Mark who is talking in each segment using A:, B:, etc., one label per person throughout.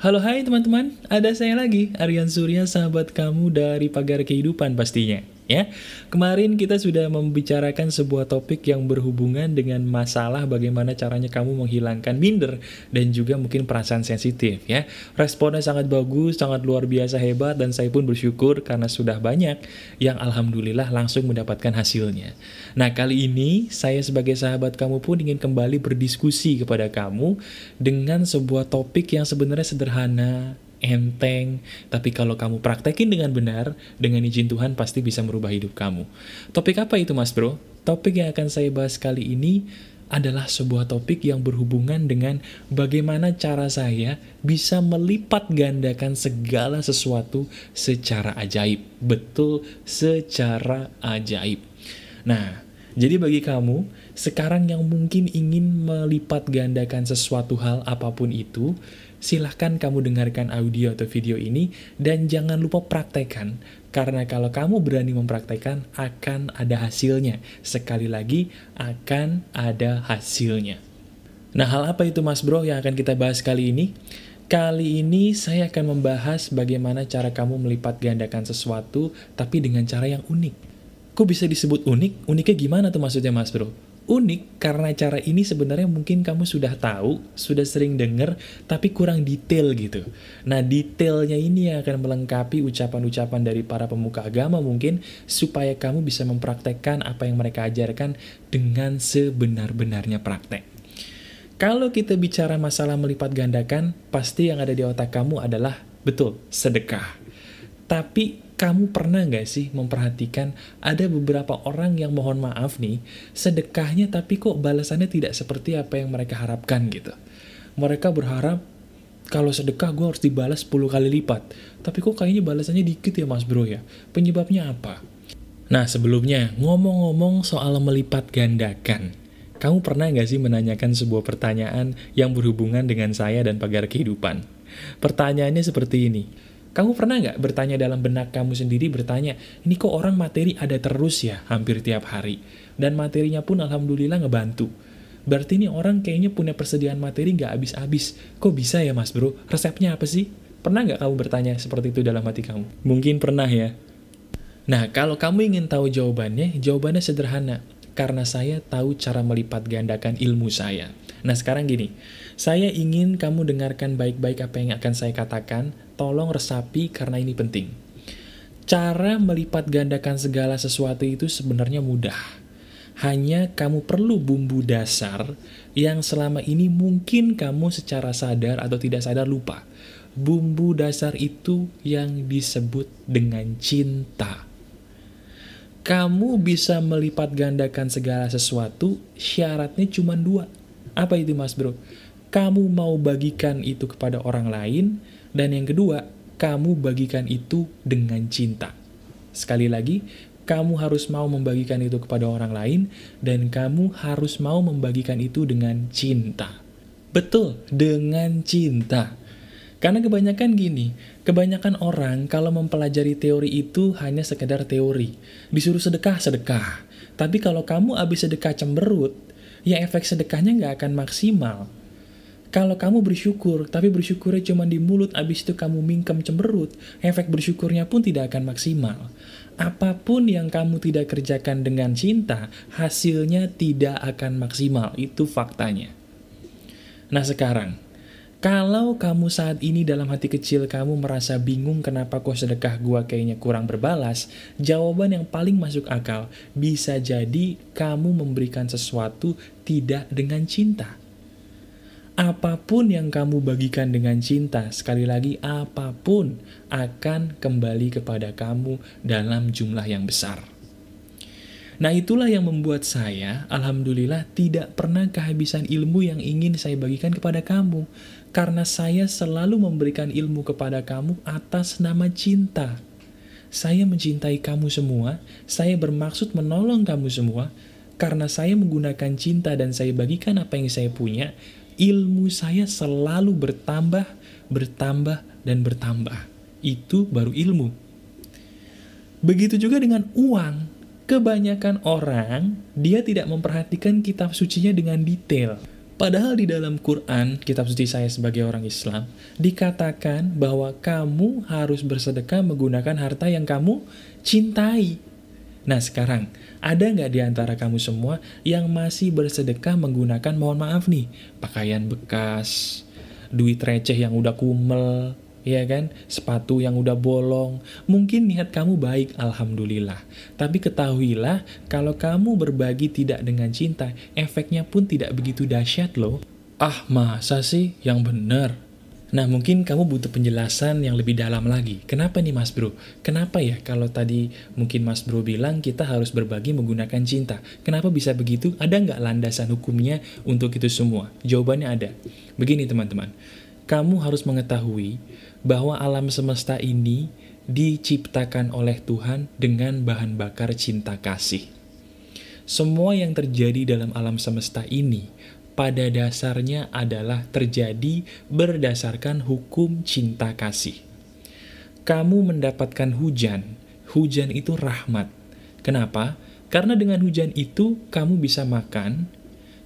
A: Halo hai teman-teman, ada saya lagi, Aryan Surya, sahabat kamu dari Pagar Kehidupan pastinya ya. Kemarin kita sudah membicarakan sebuah topik yang berhubungan dengan masalah bagaimana caranya kamu menghilangkan minder dan juga mungkin perasaan sensitif ya. Responnya sangat bagus, sangat luar biasa hebat dan saya pun bersyukur karena sudah banyak yang alhamdulillah langsung mendapatkan hasilnya. Nah, kali ini saya sebagai sahabat kamu pun ingin kembali berdiskusi kepada kamu dengan sebuah topik yang sebenarnya sederhana, enteng, tapi kalau kamu praktekin dengan benar, dengan izin Tuhan pasti bisa merubah hidup kamu. Topik apa itu mas bro? Topik yang akan saya bahas kali ini adalah sebuah topik yang berhubungan dengan bagaimana cara saya bisa melipat gandakan segala sesuatu secara ajaib. Betul, secara ajaib. Nah, jadi bagi kamu, sekarang yang mungkin ingin melipat gandakan sesuatu hal apa pun itu, silahkan kamu dengarkan audio atau video ini dan jangan lupa praktekkan. Karena kalau kamu berani mempraktekkan, akan ada hasilnya. Sekali lagi, akan ada hasilnya. Nah, hal apa itu Mas Bro yang akan kita bahas kali ini? Kali ini saya akan membahas bagaimana cara kamu melipat gandakan sesuatu, tapi dengan cara yang unik. Kok bisa disebut unik? Uniknya gimana tuh maksudnya Mas Bro? Unik karena cara ini sebenarnya mungkin kamu sudah tahu, sudah sering dengar, tapi kurang detail gitu. Nah, detailnya ini yang akan melengkapi ucapan-ucapan dari para pemuka agama mungkin, supaya kamu bisa mempraktekkan apa yang mereka ajarkan dengan sebenar-benarnya praktek. Kalau kita bicara masalah melipat gandakan, pasti yang ada di otak kamu adalah, betul, sedekah. Tapi kamu pernah nggak sih memperhatikan ada beberapa orang yang mohon maaf nih, sedekahnya tapi kok balasannya tidak seperti apa yang mereka harapkan gitu. Mereka berharap kalau sedekah gue harus dibalas 10 kali lipat. Tapi kok kayaknya balasannya dikit ya mas bro ya? Penyebabnya apa? Nah sebelumnya, ngomong-ngomong soal melipat gandakan. Kamu pernah nggak sih menanyakan sebuah pertanyaan yang berhubungan dengan saya dan pagar kehidupan? Pertanyaannya seperti ini kamu pernah nggak bertanya dalam benak kamu sendiri bertanya, ini kok orang materi ada terus ya hampir tiap hari. Dan materinya pun alhamdulillah ngebantu. Berarti ini orang kayaknya punya persediaan materi nggak habis-habis. Kok bisa ya mas bro? Resepnya apa sih? Pernah nggak kamu bertanya seperti itu dalam hati kamu? Mungkin pernah ya. Nah, kalau kamu ingin tahu jawabannya, jawabannya sederhana. Karena saya tahu cara melipat gandakan ilmu saya. Nah, sekarang gini. Saya ingin kamu dengarkan baik-baik apa yang akan saya katakan, tolong resapi karena ini penting. Cara melipat gandakan segala sesuatu itu sebenarnya mudah. Hanya kamu perlu bumbu dasar yang selama ini mungkin kamu secara sadar atau tidak sadar lupa. Bumbu dasar itu yang disebut dengan cinta. Kamu bisa melipat gandakan segala sesuatu, syaratnya cuma dua. Apa itu mas bro? Kamu mau bagikan itu kepada orang lain, dan yang kedua, kamu bagikan itu dengan cinta. Sekali lagi, kamu harus mau membagikan itu kepada orang lain, dan kamu harus mau membagikan itu dengan cinta. Betul, dengan cinta. Karena kebanyakan gini, kebanyakan orang kalau mempelajari teori itu hanya sekedar teori. Disuruh sedekah, sedekah. Tapi kalau kamu habis sedekah cemberut, ya efek sedekahnya nggak akan maksimal. Kalau kamu bersyukur, tapi bersyukurnya cuma di mulut, abis itu kamu mingkem cemberut, efek bersyukurnya pun tidak akan maksimal. Apa pun yang kamu tidak kerjakan dengan cinta, hasilnya tidak akan maksimal. Itu faktanya. Nah sekarang, kalau kamu saat ini dalam hati kecil kamu merasa bingung kenapa kok sedekah gua kayaknya kurang berbalas, jawaban yang paling masuk akal bisa jadi kamu memberikan sesuatu tidak dengan cinta apa pun yang kamu bagikan dengan cinta, sekali lagi apa pun akan kembali kepada kamu dalam jumlah yang besar. Nah itulah yang membuat saya, Alhamdulillah, tidak pernah kehabisan ilmu yang ingin saya bagikan kepada kamu. Karena saya selalu memberikan ilmu kepada kamu atas nama cinta. Saya mencintai kamu semua, saya bermaksud menolong kamu semua, karena saya menggunakan cinta dan saya bagikan apa yang saya punya, ilmu saya selalu bertambah, bertambah, dan bertambah. Itu baru ilmu. Begitu juga dengan uang. Kebanyakan orang, dia tidak memperhatikan kitab sucinya dengan detail. Padahal di dalam Quran, kitab suci saya sebagai orang Islam, dikatakan bahwa kamu harus bersedekah menggunakan harta yang kamu cintai. Nah sekarang, ada nggak di antara kamu semua yang masih bersedekah menggunakan, mohon maaf nih, pakaian bekas, duit receh yang udah kumel, ya kan? Sepatu yang udah bolong. Mungkin niat kamu baik, alhamdulillah. Tapi ketahuilah, kalau kamu berbagi tidak dengan cinta, efeknya pun tidak begitu dahsyat loh. Ah, masa sih? Yang bener. Nah, mungkin kamu butuh penjelasan yang lebih dalam lagi. Kenapa nih Mas Bro? Kenapa ya kalau tadi mungkin Mas Bro bilang kita harus berbagi menggunakan cinta? Kenapa bisa begitu? Ada nggak landasan hukumnya untuk itu semua? Jawabannya ada. Begini teman-teman, kamu harus mengetahui bahwa alam semesta ini diciptakan oleh Tuhan dengan bahan bakar cinta kasih. Semua yang terjadi dalam alam semesta ini pada dasarnya adalah terjadi berdasarkan hukum cinta kasih. Kamu mendapatkan hujan, hujan itu rahmat. Kenapa? Karena dengan hujan itu kamu bisa makan,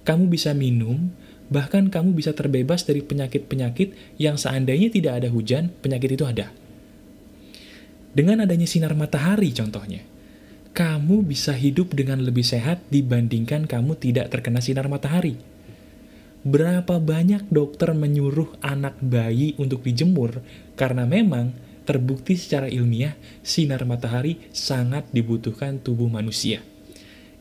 A: kamu bisa minum, Bahkan kamu bisa terbebas dari penyakit-penyakit yang seandainya tidak ada hujan, penyakit itu ada. Dengan adanya sinar matahari contohnya, kamu bisa hidup dengan lebih sehat dibandingkan kamu tidak terkena sinar matahari. Berapa banyak dokter menyuruh anak bayi untuk dijemur karena memang terbukti secara ilmiah sinar matahari sangat dibutuhkan tubuh manusia.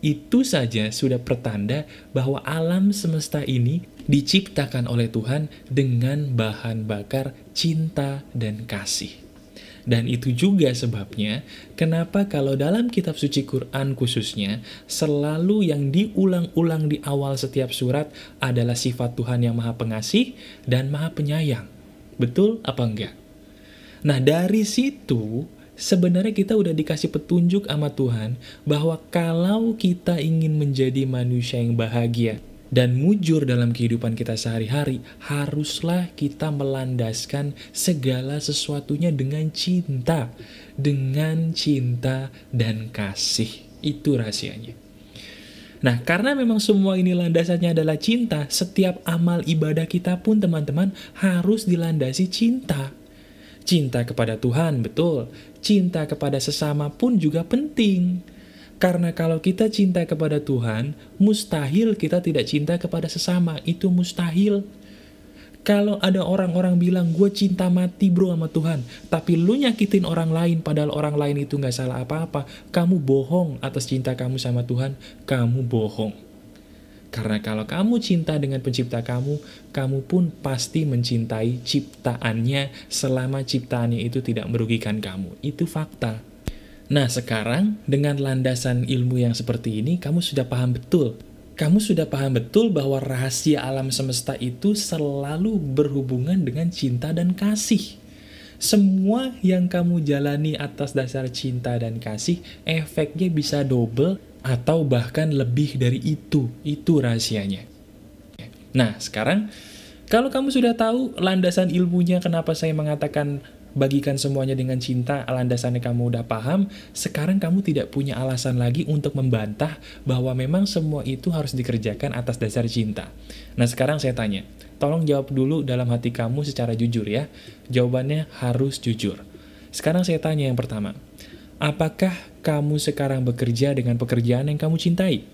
A: Itu saja sudah pertanda bahwa alam semesta ini diciptakan oleh Tuhan dengan bahan bakar cinta dan kasih. Dan itu juga sebabnya kenapa kalau dalam kitab suci Quran khususnya selalu yang diulang-ulang di awal setiap surat adalah sifat Tuhan yang maha pengasih dan maha penyayang. Betul apa enggak? Nah dari situ sebenarnya kita udah dikasih petunjuk sama Tuhan bahwa kalau kita ingin menjadi manusia yang bahagia, dan mujur dalam kehidupan kita sehari-hari, haruslah kita melandaskan segala sesuatunya dengan cinta, dengan cinta dan kasih. Itu rahasianya. Nah, karena memang semua ini landasannya adalah cinta, setiap amal ibadah kita pun teman-teman harus dilandasi cinta. Cinta kepada Tuhan, betul. Cinta kepada sesama pun juga penting. Karena kalau kita cinta kepada Tuhan, mustahil kita tidak cinta kepada sesama. Itu mustahil. Kalau ada orang-orang bilang, gue cinta mati bro sama Tuhan, tapi lu nyakitin orang lain, padahal orang lain itu gak salah apa-apa, kamu bohong atas cinta kamu sama Tuhan, kamu bohong. Karena kalau kamu cinta dengan pencipta kamu, kamu pun pasti mencintai ciptaannya selama ciptaannya itu tidak merugikan kamu. Itu fakta. Nah sekarang dengan landasan ilmu yang seperti ini kamu sudah paham betul kamu sudah paham betul bahwa rahasia alam semesta itu selalu berhubungan dengan cinta dan kasih. Semua yang kamu jalani atas dasar cinta dan kasih, efeknya bisa double atau bahkan lebih dari itu. Itu rahasianya. Nah, sekarang kalau kamu sudah tahu landasan ilmunya kenapa saya mengatakan bagikan semuanya dengan cinta, landasannya kamu udah paham, sekarang kamu tidak punya alasan lagi untuk membantah bahwa memang semua itu harus dikerjakan atas dasar cinta. Nah sekarang saya tanya, tolong jawab dulu dalam hati kamu secara jujur ya. Jawabannya harus jujur. Sekarang saya tanya yang pertama, apakah kamu sekarang bekerja dengan pekerjaan yang kamu cintai?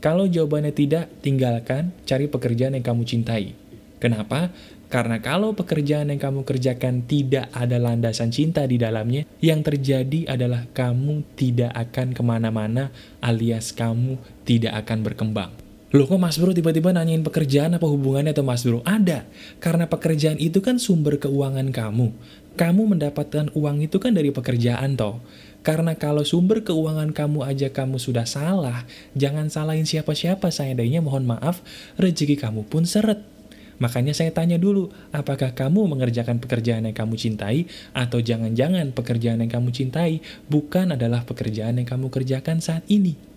A: Kalau jawabannya tidak, tinggalkan, cari pekerjaan yang kamu cintai. Kenapa? Karena kalau pekerjaan yang kamu kerjakan tidak ada landasan cinta di dalamnya, yang terjadi adalah kamu tidak akan ke mana-mana alias kamu tidak akan berkembang. Loh kok Mas Bro tiba-tiba nanyain pekerjaan apa hubungannya atau Mas Bro? Ada, karena pekerjaan itu kan sumber keuangan kamu. Kamu mendapatkan uang itu kan dari pekerjaan toh. Karena kalau sumber keuangan kamu aja kamu sudah salah, jangan salahin siapa-siapa seandainya mohon maaf, rezeki kamu pun seret. Makanya saya tanya dulu, apakah kamu mengerjakan pekerjaan yang kamu cintai, atau jangan-jangan pekerjaan yang kamu cintai bukan adalah pekerjaan yang kamu kerjakan saat ini?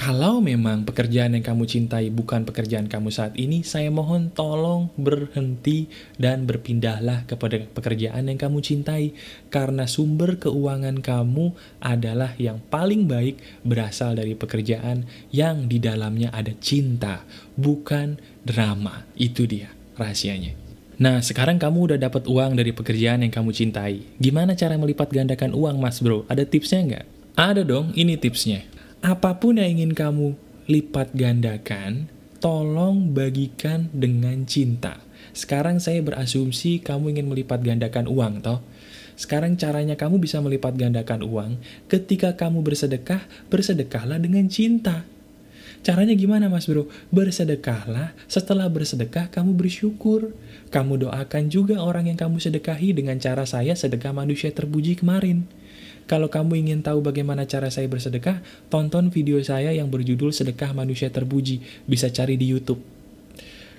A: Kalau memang pekerjaan yang kamu cintai bukan pekerjaan kamu saat ini, saya mohon tolong berhenti dan berpindahlah kepada pekerjaan yang kamu cintai. Karena sumber keuangan kamu adalah yang paling baik berasal dari pekerjaan yang di dalamnya ada cinta, bukan drama. Itu dia rahasianya. Nah, sekarang kamu udah dapat uang dari pekerjaan yang kamu cintai. Gimana cara melipat gandakan uang, mas bro? Ada tipsnya nggak? Ada dong, ini tipsnya apa pun yang ingin kamu lipat gandakan, tolong bagikan dengan cinta. Sekarang saya berasumsi kamu ingin melipat gandakan uang, toh? Sekarang caranya kamu bisa melipat gandakan uang, ketika kamu bersedekah, bersedekahlah dengan cinta. Caranya gimana mas bro? Bersedekahlah, setelah bersedekah kamu bersyukur. Kamu doakan juga orang yang kamu sedekahi dengan cara saya sedekah manusia terpuji kemarin. Kalau kamu ingin tahu bagaimana cara saya bersedekah, tonton video saya yang berjudul Sedekah Manusia Terpuji. Bisa cari di Youtube.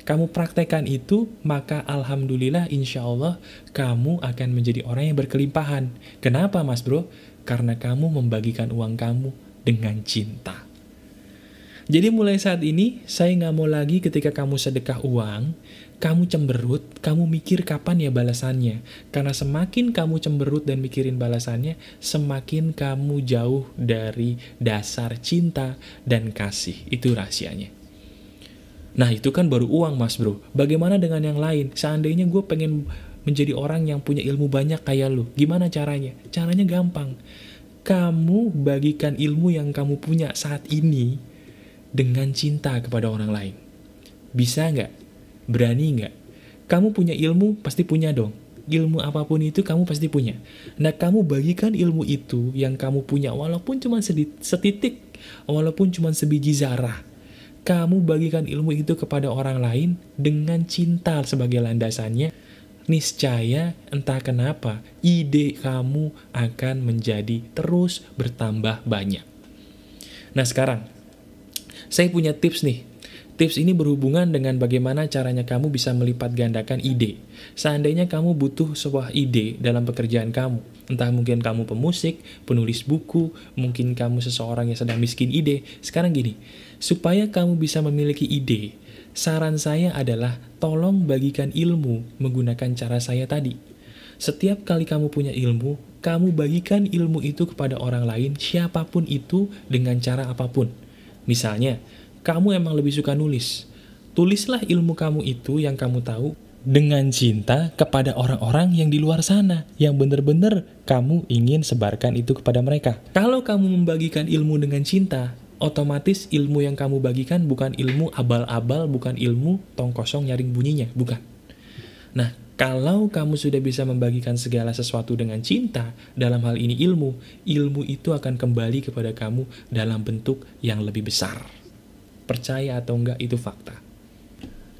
A: Kamu praktekkan itu, maka Alhamdulillah insya Allah kamu akan menjadi orang yang berkelimpahan. Kenapa mas bro? Karena kamu membagikan uang kamu dengan cinta. Jadi mulai saat ini, saya nggak mau lagi ketika kamu sedekah uang, kamu cemberut, kamu mikir kapan ya balasannya. Karena semakin kamu cemberut dan mikirin balasannya, semakin kamu jauh dari dasar cinta dan kasih. Itu rahasianya. Nah itu kan baru uang mas bro. Bagaimana dengan yang lain? Seandainya gue pengen menjadi orang yang punya ilmu banyak kayak lu. Gimana caranya? Caranya gampang. Kamu bagikan ilmu yang kamu punya saat ini dengan cinta kepada orang lain. Bisa nggak? Berani nggak? Kamu punya ilmu, pasti punya dong. Ilmu apa pun itu kamu pasti punya. Nah, kamu bagikan ilmu itu yang kamu punya, walaupun cuma setitik, walaupun cuma sebiji zarah. Kamu bagikan ilmu itu kepada orang lain dengan cinta sebagai landasannya. Niscaya, entah kenapa, ide kamu akan menjadi terus bertambah banyak. Nah, sekarang, saya punya tips nih Tips ini berhubungan dengan bagaimana caranya kamu bisa melipat gandakan ide. Seandainya kamu butuh sebuah ide dalam pekerjaan kamu, entah mungkin kamu pemusik, penulis buku, mungkin kamu seseorang yang sedang miskin ide. Sekarang gini, supaya kamu bisa memiliki ide, saran saya adalah tolong bagikan ilmu menggunakan cara saya tadi. Setiap kali kamu punya ilmu, kamu bagikan ilmu itu kepada orang lain, siapa pun itu, dengan cara apa pun. Misalnya, kamu emang lebih suka nulis. Tulislah ilmu kamu itu yang kamu tahu dengan cinta kepada orang-orang yang di luar sana, yang benar-benar kamu ingin sebarkan itu kepada mereka. Kalau kamu membagikan ilmu dengan cinta, otomatis ilmu yang kamu bagikan bukan ilmu abal-abal, bukan ilmu tong kosong nyaring bunyinya, bukan. Nah, kalau kamu sudah bisa membagikan segala sesuatu dengan cinta, dalam hal ini ilmu, ilmu itu akan kembali kepada kamu dalam bentuk yang lebih besar percaya atau enggak itu fakta.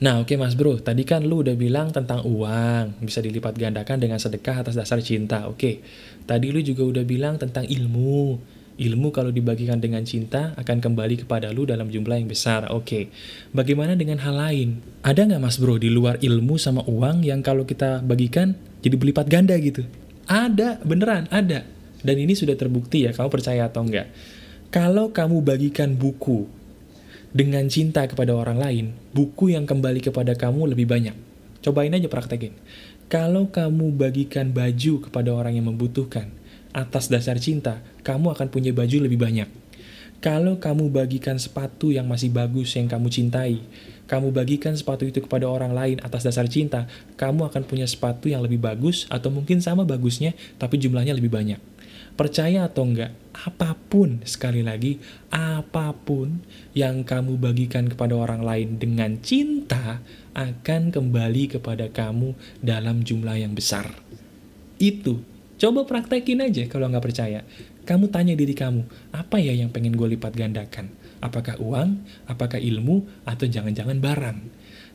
A: Nah oke okay, mas bro, tadi kan lu udah bilang tentang uang, bisa dilipat gandakan dengan sedekah atas dasar cinta, oke. Okay. Tadi lu juga udah bilang tentang ilmu, ilmu kalau dibagikan dengan cinta akan kembali kepada lu dalam jumlah yang besar, oke. Okay. Bagaimana dengan hal lain? Ada nggak mas bro di luar ilmu sama uang yang kalau kita bagikan jadi berlipat ganda gitu? Ada, beneran ada. Dan ini sudah terbukti ya, kamu percaya atau enggak. Kalau kamu bagikan buku dengan cinta kepada orang lain, buku yang kembali kepada kamu lebih banyak. Cobain aja praktekin. Kalau kamu bagikan baju kepada orang yang membutuhkan, atas dasar cinta, kamu akan punya baju lebih banyak. Kalau kamu bagikan sepatu yang masih bagus yang kamu cintai, kamu bagikan sepatu itu kepada orang lain atas dasar cinta, kamu akan punya sepatu yang lebih bagus atau mungkin sama bagusnya tapi jumlahnya lebih banyak. Percaya atau enggak, apa pun, sekali lagi, apa pun yang kamu bagikan kepada orang lain dengan cinta akan kembali kepada kamu dalam jumlah yang besar. Itu, coba praktekin aja kalau nggak percaya. Kamu tanya diri kamu, apa ya yang pengen gue lipat gandakan? Apakah uang, apakah ilmu, atau jangan-jangan barang?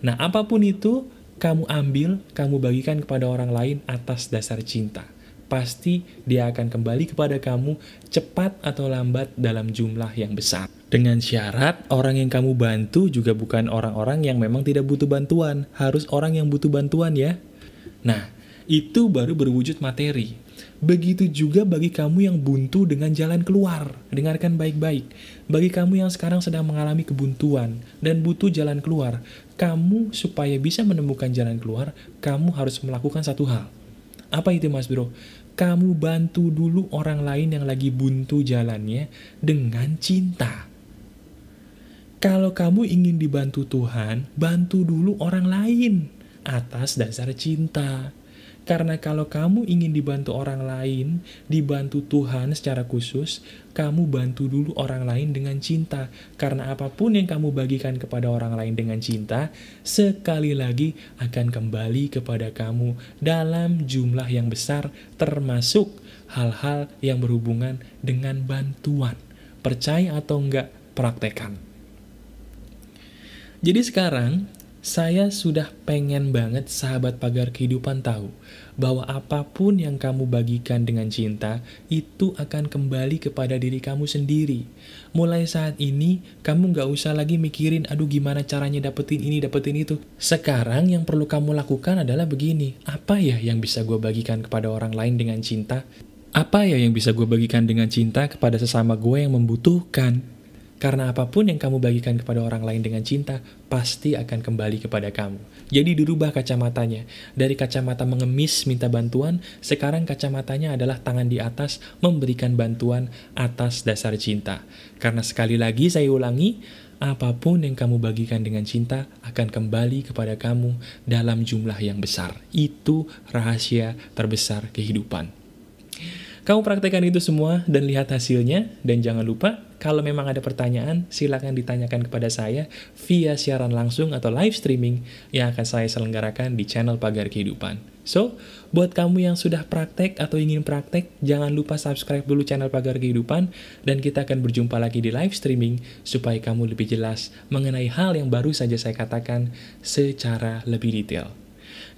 A: Nah, apa pun itu, kamu ambil, kamu bagikan kepada orang lain atas dasar cinta pasti dia akan kembali kepada kamu cepat atau lambat dalam jumlah yang besar. Dengan syarat, orang yang kamu bantu juga bukan orang-orang yang memang tidak butuh bantuan, harus orang yang butuh bantuan ya. Nah, itu baru berwujud materi. Begitu juga bagi kamu yang buntu dengan jalan keluar. Dengarkan baik-baik. Bagi kamu yang sekarang sedang mengalami kebuntuan dan butuh jalan keluar, kamu supaya bisa menemukan jalan keluar, kamu harus melakukan satu hal. Apa itu mas bro? Kamu bantu dulu orang lain yang lagi buntu jalannya dengan cinta. Kalau kamu ingin dibantu Tuhan, bantu dulu orang lain atas dasar cinta. Karena kalau kamu ingin dibantu orang lain, dibantu Tuhan secara khusus, kamu bantu dulu orang lain dengan cinta. Karena apa pun yang kamu bagikan kepada orang lain dengan cinta, sekali lagi akan kembali kepada kamu dalam jumlah yang besar, termasuk hal-hal yang berhubungan dengan bantuan. Percaya atau enggak, praktekan. Jadi sekarang, saya sudah pengen banget sahabat pagar kehidupan tahu bahwa apa pun yang kamu bagikan dengan cinta itu akan kembali kepada diri kamu sendiri. Mulai saat ini, kamu gak usah lagi mikirin aduh gimana caranya dapetin ini, dapetin itu. Sekarang yang perlu kamu lakukan adalah begini, apa ya yang bisa gue bagikan kepada orang lain dengan cinta? Apa ya yang bisa gue bagikan dengan cinta kepada sesama gue yang membutuhkan? Karena apa pun yang kamu bagikan kepada orang lain dengan cinta, pasti akan kembali kepada kamu. Jadi dirubah kacamatanya. Dari kacamata mengemis minta bantuan, sekarang kacamatanya adalah tangan di atas memberikan bantuan atas dasar cinta. Karena sekali lagi saya ulangi, apa pun yang kamu bagikan dengan cinta akan kembali kepada kamu dalam jumlah yang besar. Itu rahasia terbesar kehidupan. Kamu praktekkan itu semua dan lihat hasilnya. Dan jangan lupa, kalau memang ada pertanyaan, silakan ditanyakan kepada saya via siaran langsung atau live streaming yang akan saya selenggarakan di channel Pagar Kehidupan. So, buat kamu yang sudah praktek atau ingin praktek, jangan lupa subscribe dulu channel Pagar Kehidupan, dan kita akan berjumpa lagi di live streaming, supaya kamu lebih jelas mengenai hal yang baru saja saya katakan secara lebih detail.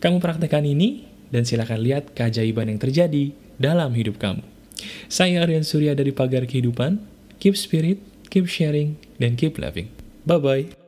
A: Kamu praktekkan ini, dan silakan lihat keajaiban yang terjadi dalam hidup kamu. Saya Aryan Surya dari Pagar Kehidupan. Keep spirit, keep sharing, dan keep loving. Bye-bye.